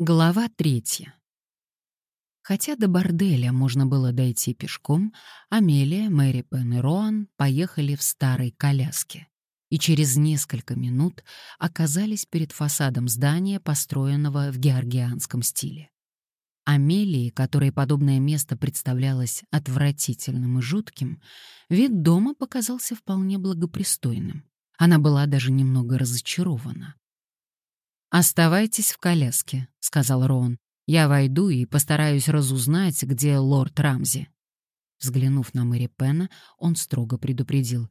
Глава третья. Хотя до борделя можно было дойти пешком, Амелия, Мэри Пен и Роан поехали в старой коляске и через несколько минут оказались перед фасадом здания, построенного в георгианском стиле. Амелии, которой подобное место представлялось отвратительным и жутким, вид дома показался вполне благопристойным. Она была даже немного разочарована. «Оставайтесь в коляске», — сказал Рон. «Я войду и постараюсь разузнать, где лорд Рамзи». Взглянув на Мэри Пена, он строго предупредил.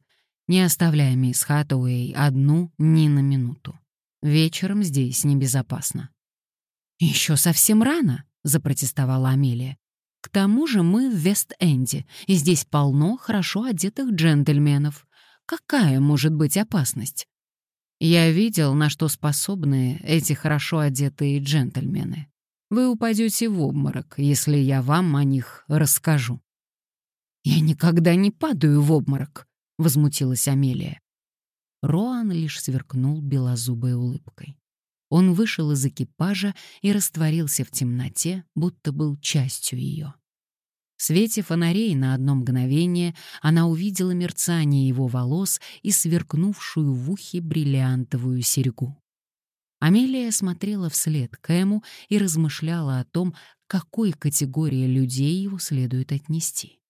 «Не оставляй мисс Хаттауэй одну ни на минуту. Вечером здесь небезопасно». «Еще совсем рано», — запротестовала Амелия. «К тому же мы в Вест-Энде, и здесь полно хорошо одетых джентльменов. Какая может быть опасность?» Я видел, на что способны эти хорошо одетые джентльмены. Вы упадете в обморок, если я вам о них расскажу. «Я никогда не падаю в обморок», — возмутилась Амелия. Роан лишь сверкнул белозубой улыбкой. Он вышел из экипажа и растворился в темноте, будто был частью ее. В свете фонарей на одно мгновение она увидела мерцание его волос и сверкнувшую в ухе бриллиантовую серьгу. Амелия смотрела вслед Кэму и размышляла о том, к какой категории людей его следует отнести.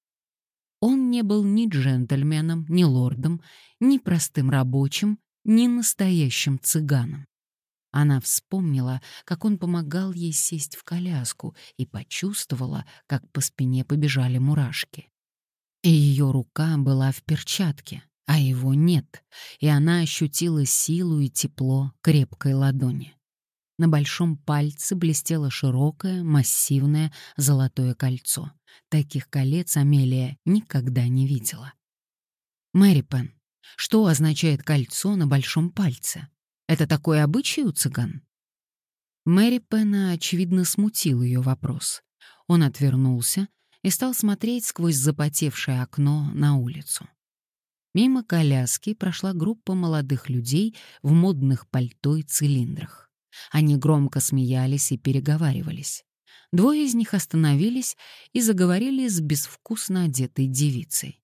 Он не был ни джентльменом, ни лордом, ни простым рабочим, ни настоящим цыганом. Она вспомнила, как он помогал ей сесть в коляску и почувствовала, как по спине побежали мурашки. И ее рука была в перчатке, а его нет, и она ощутила силу и тепло крепкой ладони. На большом пальце блестело широкое, массивное золотое кольцо. Таких колец Амелия никогда не видела. «Мэри Пен, что означает кольцо на большом пальце?» Это такой обычай у цыган? Мэри Пена, очевидно, смутил ее вопрос. Он отвернулся и стал смотреть сквозь запотевшее окно на улицу. Мимо коляски прошла группа молодых людей в модных пальто и цилиндрах. Они громко смеялись и переговаривались. Двое из них остановились и заговорили с безвкусно одетой девицей.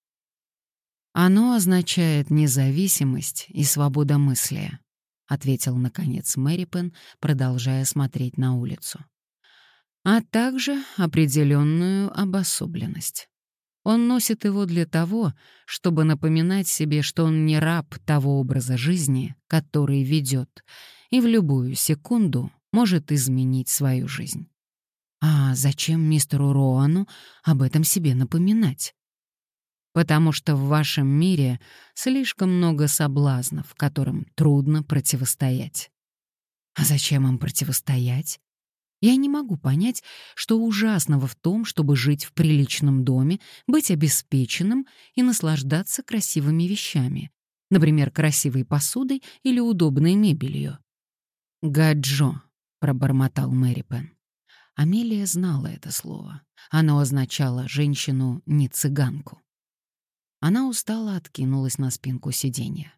Оно означает независимость и свободомыслие. — ответил, наконец, Мэрипен, продолжая смотреть на улицу. «А также определенную обособленность. Он носит его для того, чтобы напоминать себе, что он не раб того образа жизни, который ведет, и в любую секунду может изменить свою жизнь. А зачем мистеру Роану об этом себе напоминать? Потому что в вашем мире слишком много соблазнов, которым трудно противостоять. А зачем им противостоять? Я не могу понять, что ужасного в том, чтобы жить в приличном доме, быть обеспеченным и наслаждаться красивыми вещами, например, красивой посудой или удобной мебелью. «Гаджо», — пробормотал Мэри Пен. Амелия знала это слово. Оно означало «женщину, не цыганку». Она устало откинулась на спинку сиденья.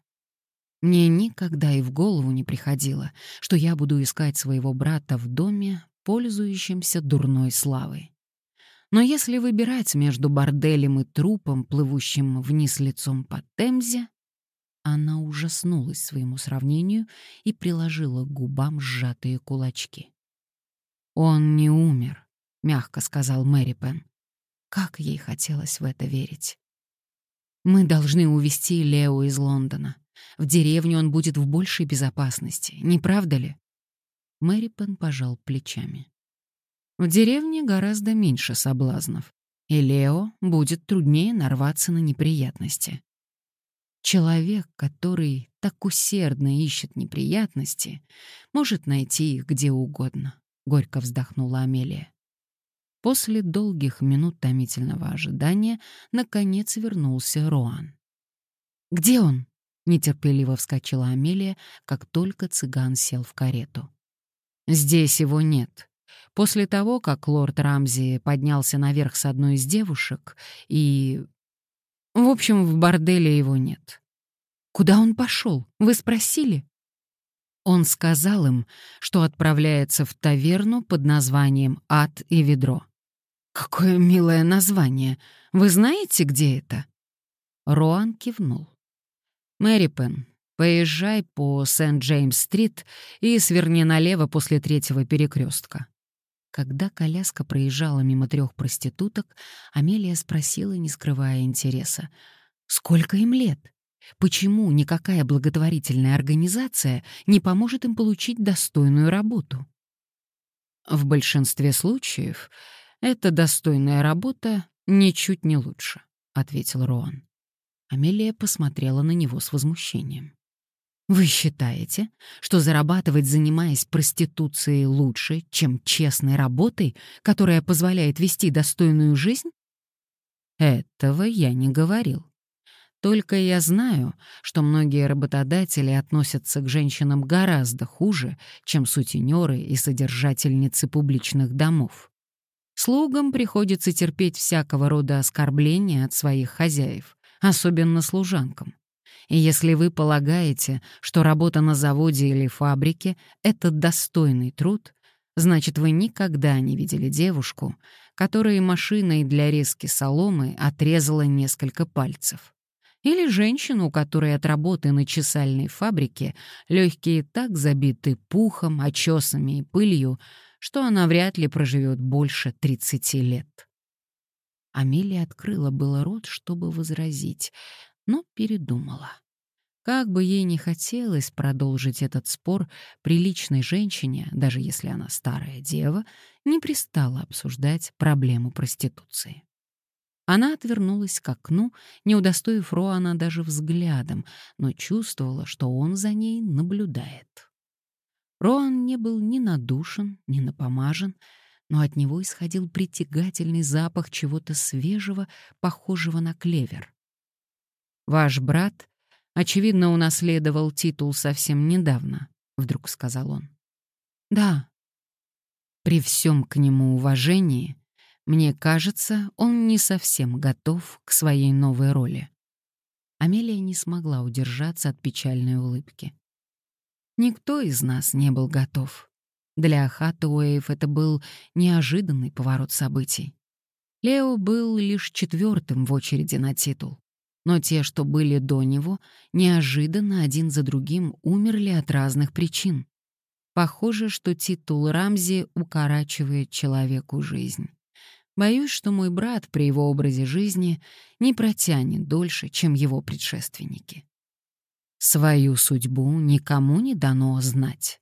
Мне никогда и в голову не приходило, что я буду искать своего брата в доме, пользующемся дурной славой. Но если выбирать между борделем и трупом, плывущим вниз лицом по Темзе, она ужаснулась своему сравнению и приложила к губам сжатые кулачки. «Он не умер», — мягко сказал Мэри Пен. Как ей хотелось в это верить. Мы должны увезти Лео из Лондона. В деревне он будет в большей безопасности, не правда ли? Мэри Пен пожал плечами. В деревне гораздо меньше соблазнов, и Лео будет труднее нарваться на неприятности. Человек, который так усердно ищет неприятности, может найти их где угодно, — горько вздохнула Амелия. После долгих минут томительного ожидания наконец вернулся Роан. «Где он?» — нетерпеливо вскочила Амелия, как только цыган сел в карету. «Здесь его нет. После того, как лорд Рамзи поднялся наверх с одной из девушек и... В общем, в борделе его нет». «Куда он пошел? Вы спросили?» Он сказал им, что отправляется в таверну под названием «Ад и ведро». «Какое милое название! Вы знаете, где это?» Роан кивнул. «Мэри Пен, поезжай по Сент-Джеймс-стрит и сверни налево после третьего перекрестка. Когда коляска проезжала мимо трех проституток, Амелия спросила, не скрывая интереса, «Сколько им лет?» Почему никакая благотворительная организация не поможет им получить достойную работу? В большинстве случаев эта достойная работа ничуть не лучше, ответил Роан. Амелия посмотрела на него с возмущением. Вы считаете, что зарабатывать, занимаясь проституцией, лучше, чем честной работой, которая позволяет вести достойную жизнь? Этого я не говорил. Только я знаю, что многие работодатели относятся к женщинам гораздо хуже, чем сутенеры и содержательницы публичных домов. Слугам приходится терпеть всякого рода оскорбления от своих хозяев, особенно служанкам. И если вы полагаете, что работа на заводе или фабрике — это достойный труд, значит, вы никогда не видели девушку, которой машиной для резки соломы отрезала несколько пальцев. Или женщину, у которой от работы на чесальной фабрике легкие так забиты пухом, очесами и пылью, что она вряд ли проживет больше 30 лет. Амелия открыла было рот, чтобы возразить, но передумала. Как бы ей не хотелось продолжить этот спор, приличной женщине, даже если она старая дева, не пристала обсуждать проблему проституции. Она отвернулась к окну, не удостоив Роана даже взглядом, но чувствовала, что он за ней наблюдает. Роан не был ни надушен, ни напомажен, но от него исходил притягательный запах чего-то свежего, похожего на клевер. «Ваш брат, очевидно, унаследовал титул совсем недавно», — вдруг сказал он. «Да». При всем к нему уважении мне кажется, он не совсем готов к своей новой роли. Амелия не смогла удержаться от печальной улыбки. Никто из нас не был готов. Для Хаттуэев это был неожиданный поворот событий. Лео был лишь четвертым в очереди на титул. Но те, что были до него, неожиданно один за другим умерли от разных причин. Похоже, что титул Рамзи укорачивает человеку жизнь. Боюсь, что мой брат при его образе жизни не протянет дольше, чем его предшественники. Свою судьбу никому не дано знать.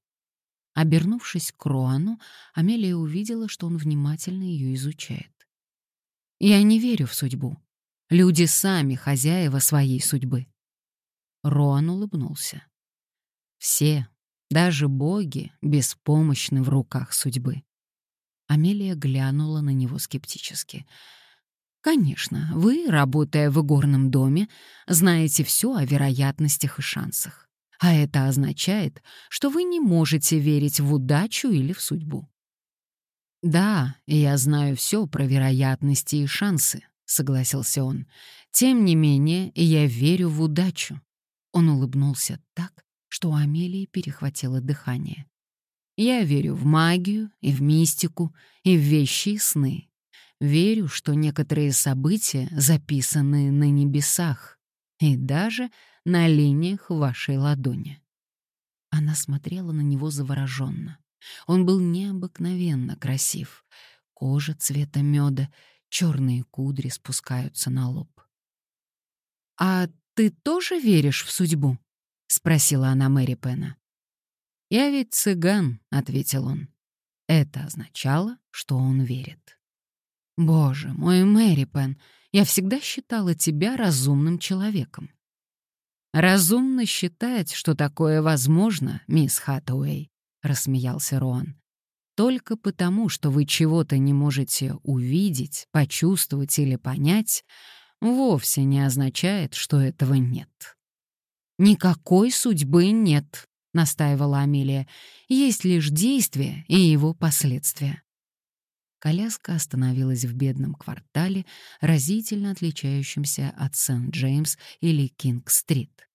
Обернувшись к Роану, Амелия увидела, что он внимательно ее изучает. «Я не верю в судьбу. Люди сами хозяева своей судьбы». Роан улыбнулся. «Все, даже боги, беспомощны в руках судьбы. Амелия глянула на него скептически. «Конечно, вы, работая в игорном доме, знаете все о вероятностях и шансах. А это означает, что вы не можете верить в удачу или в судьбу». «Да, я знаю все про вероятности и шансы», — согласился он. «Тем не менее, я верю в удачу». Он улыбнулся так, что у Амелии перехватило дыхание. Я верю в магию и в мистику, и в вещи и сны. Верю, что некоторые события записаны на небесах и даже на линиях вашей ладони. Она смотрела на него завороженно. Он был необыкновенно красив. Кожа цвета меда, черные кудри спускаются на лоб. «А ты тоже веришь в судьбу?» — спросила она Мэри Пена. «Я ведь цыган», — ответил он. Это означало, что он верит. «Боже мой, Мэри Пен, я всегда считала тебя разумным человеком». «Разумно считать, что такое возможно, мисс Хаттуэй», — рассмеялся Роан. «Только потому, что вы чего-то не можете увидеть, почувствовать или понять, вовсе не означает, что этого нет». «Никакой судьбы нет», настаивала Амелия. Есть лишь действие и его последствия. Коляска остановилась в бедном квартале, разительно отличающемся от Сент-Джеймс или Кинг-стрит.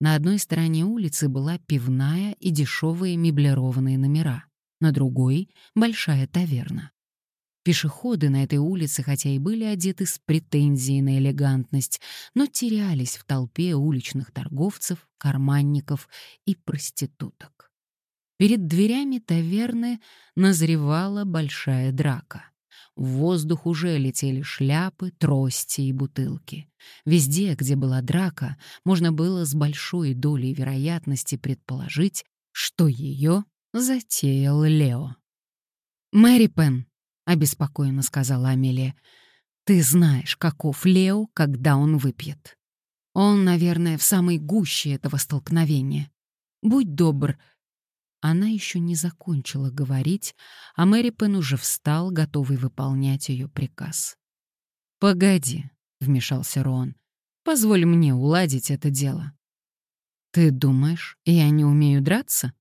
На одной стороне улицы была пивная и дешевые меблированные номера, на другой — большая таверна. Пешеходы на этой улице, хотя и были одеты с претензией на элегантность, но терялись в толпе уличных торговцев, карманников и проституток. Перед дверями таверны назревала большая драка. В воздух уже летели шляпы, трости и бутылки. Везде, где была драка, можно было с большой долей вероятности предположить, что ее затеял Лео. «Мэри Пен», — обеспокоенно сказала Амелия, — «ты знаешь, каков Лео, когда он выпьет. Он, наверное, в самой гуще этого столкновения. Будь добр, она еще не закончила говорить, а Мэри Пен уже встал, готовый выполнять ее приказ. «Погоди», — вмешался Рон, — «позволь мне уладить это дело». «Ты думаешь, я не умею драться?»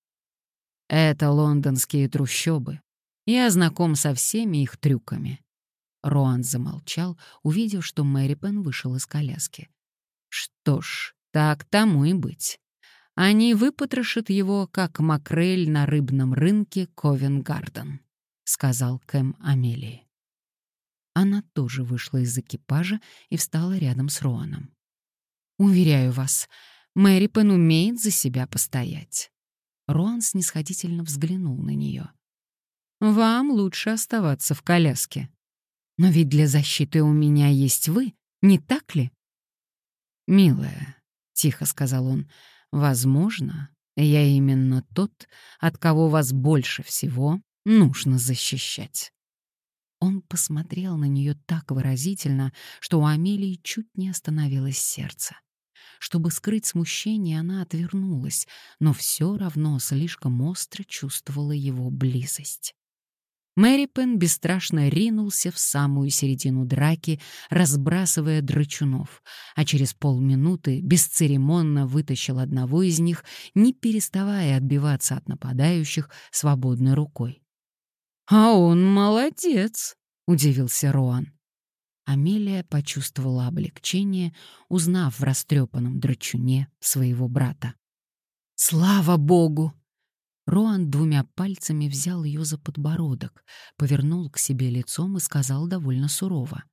«Это лондонские трущобы. Я знаком со всеми их трюками». Роан замолчал, увидев, что Мэри Пен вышел из коляски. «Что ж, так тому и быть. Они выпотрошат его, как макрель на рыбном рынке Ковенгарден», — сказал Кэм Амелии. Она тоже вышла из экипажа и встала рядом с Роаном. «Уверяю вас, Мэри Пен умеет за себя постоять». Роан снисходительно взглянул на нее. «Вам лучше оставаться в коляске. Но ведь для защиты у меня есть вы, не так ли?» «Милая», — тихо сказал он, Возможно, я именно тот, от кого вас больше всего нужно защищать. Он посмотрел на нее так выразительно, что у Амелии чуть не остановилось сердце. Чтобы скрыть смущение, она отвернулась, но все равно слишком остро чувствовала его близость. Мэри Пен бесстрашно ринулся в самую середину драки, разбрасывая драчунов, а через полминуты бесцеремонно вытащил одного из них, не переставая отбиваться от нападающих свободной рукой. «А он молодец!» — удивился Роан. Амелия почувствовала облегчение, узнав в растрепанном драчуне своего брата. «Слава богу!» Роан двумя пальцами взял ее за подбородок, повернул к себе лицом и сказал довольно сурово.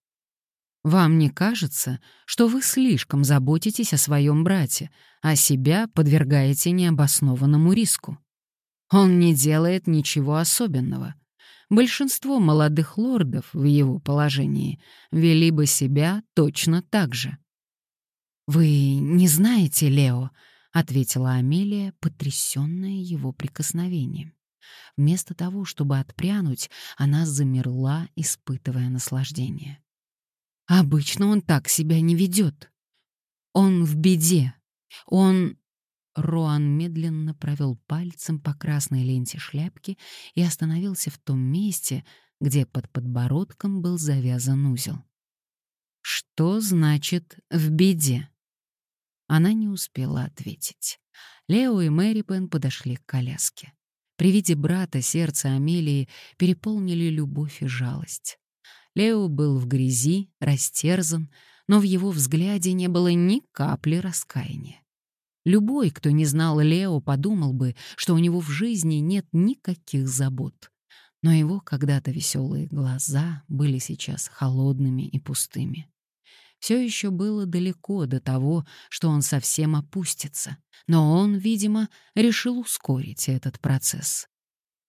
«Вам не кажется, что вы слишком заботитесь о своем брате, а себя подвергаете необоснованному риску? Он не делает ничего особенного. Большинство молодых лордов в его положении вели бы себя точно так же». «Вы не знаете, Лео», — ответила Амелия, потрясённая его прикосновением. Вместо того, чтобы отпрянуть, она замерла, испытывая наслаждение. «Обычно он так себя не ведёт. Он в беде. Он...» Роан медленно провёл пальцем по красной ленте шляпки и остановился в том месте, где под подбородком был завязан узел. «Что значит «в беде»?» Она не успела ответить. Лео и Мэри Пен подошли к коляске. При виде брата сердце Амелии переполнили любовь и жалость. Лео был в грязи, растерзан, но в его взгляде не было ни капли раскаяния. Любой, кто не знал Лео, подумал бы, что у него в жизни нет никаких забот. Но его когда-то веселые глаза были сейчас холодными и пустыми все еще было далеко до того, что он совсем опустится, но он, видимо, решил ускорить этот процесс.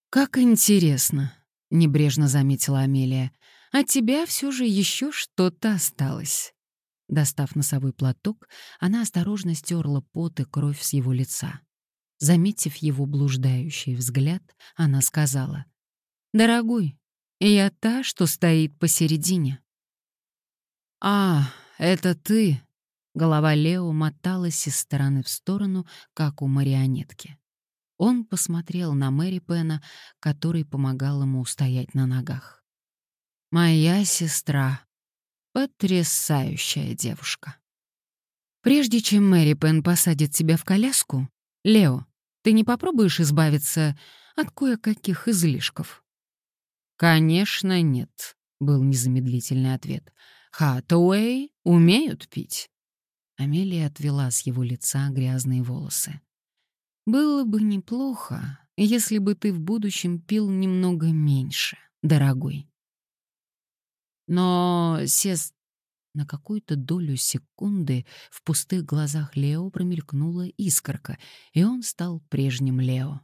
«Как интересно», — небрежно заметила Амелия, «от тебя все же еще что-то осталось». Достав носовой платок, она осторожно стерла пот и кровь с его лица. Заметив его блуждающий взгляд, она сказала, «Дорогой, я та, что стоит посередине». «А, это ты!» Голова Лео моталась из стороны в сторону, как у марионетки. Он посмотрел на Мэри Пена, который помогал ему устоять на ногах. «Моя сестра. Потрясающая девушка». «Прежде чем Мэри Пен посадит тебя в коляску, Лео, ты не попробуешь избавиться от кое-каких излишков?» «Конечно, нет», — был незамедлительный ответ. Хатуэй умеют пить. Амелия отвела с его лица грязные волосы. «Было бы неплохо, если бы ты в будущем пил немного меньше, дорогой». Но сест... На какую-то долю секунды в пустых глазах Лео промелькнула искорка, и он стал прежним Лео.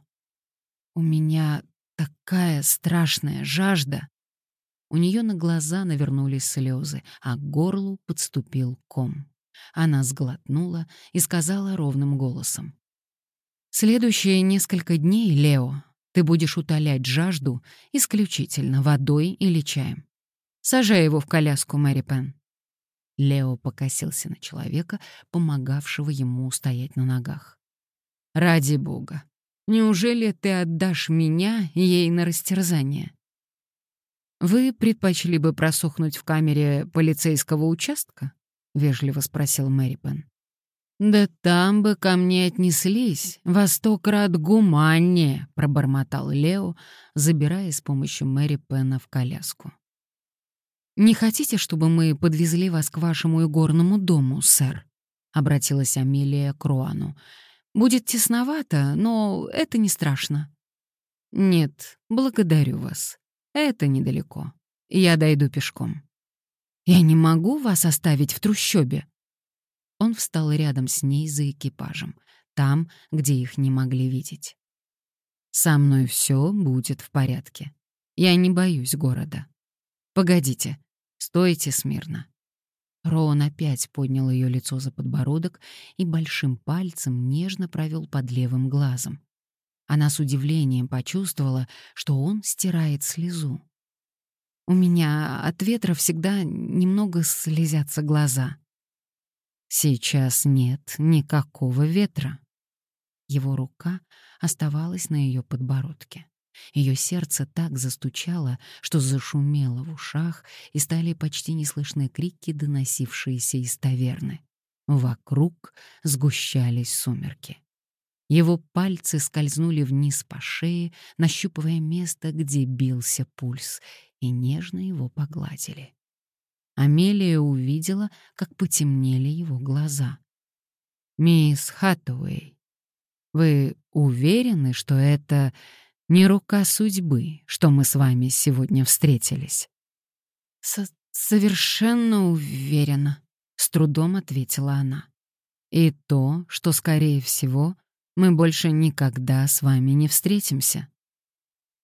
«У меня такая страшная жажда!» У нее на глаза навернулись слезы, а к горлу подступил ком. Она сглотнула и сказала ровным голосом. «Следующие несколько дней, Лео, ты будешь утолять жажду исключительно водой или чаем. Сажай его в коляску, Мэри Пен». Лео покосился на человека, помогавшего ему стоять на ногах. «Ради бога, неужели ты отдашь меня ей на растерзание?» «Вы предпочли бы просохнуть в камере полицейского участка?» — вежливо спросил Мэри Пен. «Да там бы ко мне отнеслись, во сто крат гуманнее», — пробормотал Лео, забирая с помощью Мэри Пена в коляску. «Не хотите, чтобы мы подвезли вас к вашему игорному дому, сэр?» — обратилась Амелия к Руану. «Будет тесновато, но это не страшно». «Нет, благодарю вас. Это недалеко. Я дойду пешком. Я не могу вас оставить в трущобе. Он встал рядом с ней за экипажем, там, где их не могли видеть. Со мной все будет в порядке. Я не боюсь города. Погодите, стойте смирно. Роун опять поднял ее лицо за подбородок и большим пальцем нежно провел под левым глазом. Она с удивлением почувствовала, что он стирает слезу. «У меня от ветра всегда немного слезятся глаза». «Сейчас нет никакого ветра». Его рука оставалась на ее подбородке. Ее сердце так застучало, что зашумело в ушах, и стали почти неслышны крики, доносившиеся из таверны. Вокруг сгущались сумерки. Его пальцы скользнули вниз по шее, нащупывая место, где бился пульс, и нежно его погладили. Амелия увидела, как потемнели его глаза. «Мисс Хаттуэй, вы уверены, что это не рука судьбы, что мы с вами сегодня встретились?» С «Совершенно уверена», — с трудом ответила она. «И то, что, скорее всего, мы больше никогда с вами не встретимся.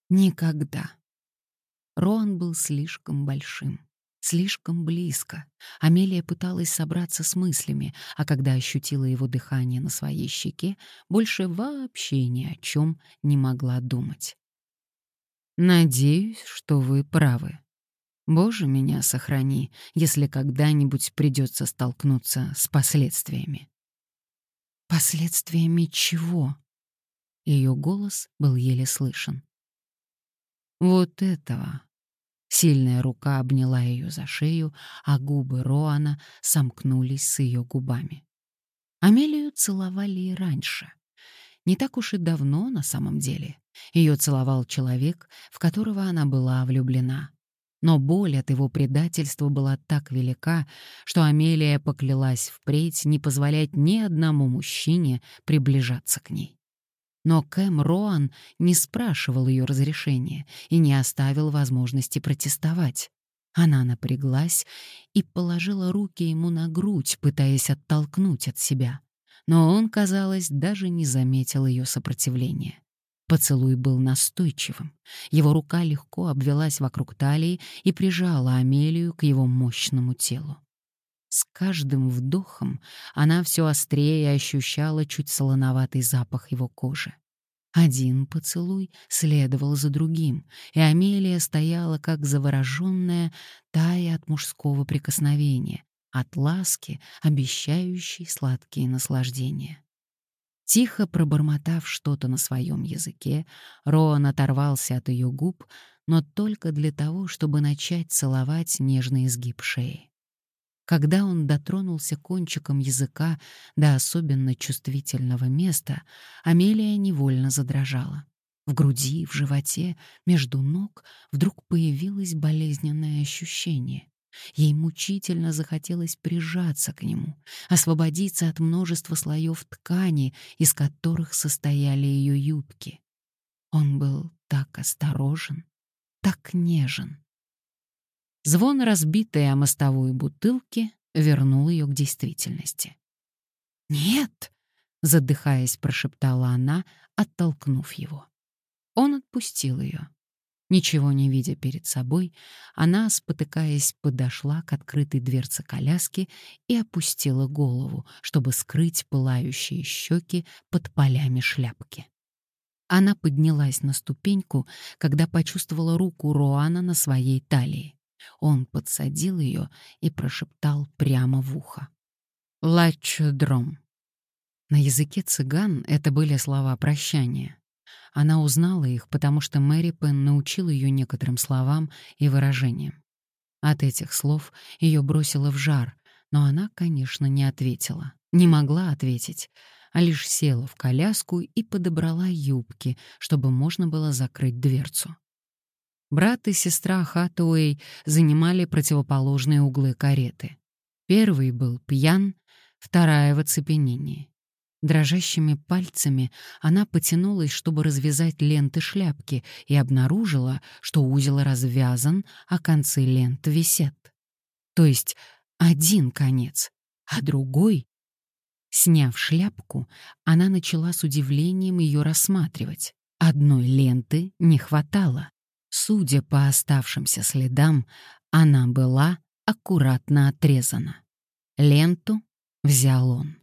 Никогда. Роан был слишком большим, слишком близко. Амелия пыталась собраться с мыслями, а когда ощутила его дыхание на своей щеке, больше вообще ни о чем не могла думать. «Надеюсь, что вы правы. Боже, меня сохрани, если когда-нибудь придется столкнуться с последствиями». Последствиями чего? Ее голос был еле слышен. Вот этого. Сильная рука обняла ее за шею, а губы Роана сомкнулись с ее губами. Амелию целовали и раньше. Не так уж и давно на самом деле. Ее целовал человек, в которого она была влюблена. Но боль от его предательства была так велика, что Амелия поклялась впредь не позволять ни одному мужчине приближаться к ней. Но Кэм Роан не спрашивал ее разрешения и не оставил возможности протестовать. Она напряглась и положила руки ему на грудь, пытаясь оттолкнуть от себя. Но он, казалось, даже не заметил ее сопротивления. Поцелуй был настойчивым. Его рука легко обвелась вокруг талии и прижала Амелию к его мощному телу. С каждым вдохом она все острее ощущала чуть солоноватый запах его кожи. Один поцелуй следовал за другим, и Амелия стояла как завороженная, тая от мужского прикосновения, от ласки, обещающей сладкие наслаждения. Тихо пробормотав что-то на своем языке, Роан оторвался от ее губ, но только для того, чтобы начать целовать нежный изгиб шеи. Когда он дотронулся кончиком языка до особенно чувствительного места, Амелия невольно задрожала. В груди, в животе, между ног вдруг появилось болезненное ощущение. Ей мучительно захотелось прижаться к нему, освободиться от множества слоев ткани, из которых состояли ее юбки. Он был так осторожен, так нежен. Звон разбитой о мостовую бутылки вернул ее к действительности. «Нет!» — задыхаясь, прошептала она, оттолкнув его. Он отпустил ее. Ничего не видя перед собой, она, спотыкаясь, подошла к открытой дверце коляски и опустила голову, чтобы скрыть пылающие щеки под полями шляпки. Она поднялась на ступеньку, когда почувствовала руку Роана на своей талии. Он подсадил ее и прошептал прямо в ухо. «Лачодром». На языке цыган это были слова прощания. Она узнала их, потому что Мэри Пен научил ее некоторым словам и выражениям. От этих слов ее бросило в жар, но она, конечно, не ответила, не могла ответить, а лишь села в коляску и подобрала юбки, чтобы можно было закрыть дверцу. Брат и сестра Хатуэй занимали противоположные углы кареты. Первый был пьян, вторая в оцепенении. Дрожащими пальцами она потянулась, чтобы развязать ленты шляпки, и обнаружила, что узел развязан, а концы лент висят. То есть один конец, а другой... Сняв шляпку, она начала с удивлением ее рассматривать. Одной ленты не хватало. Судя по оставшимся следам, она была аккуратно отрезана. Ленту взял он.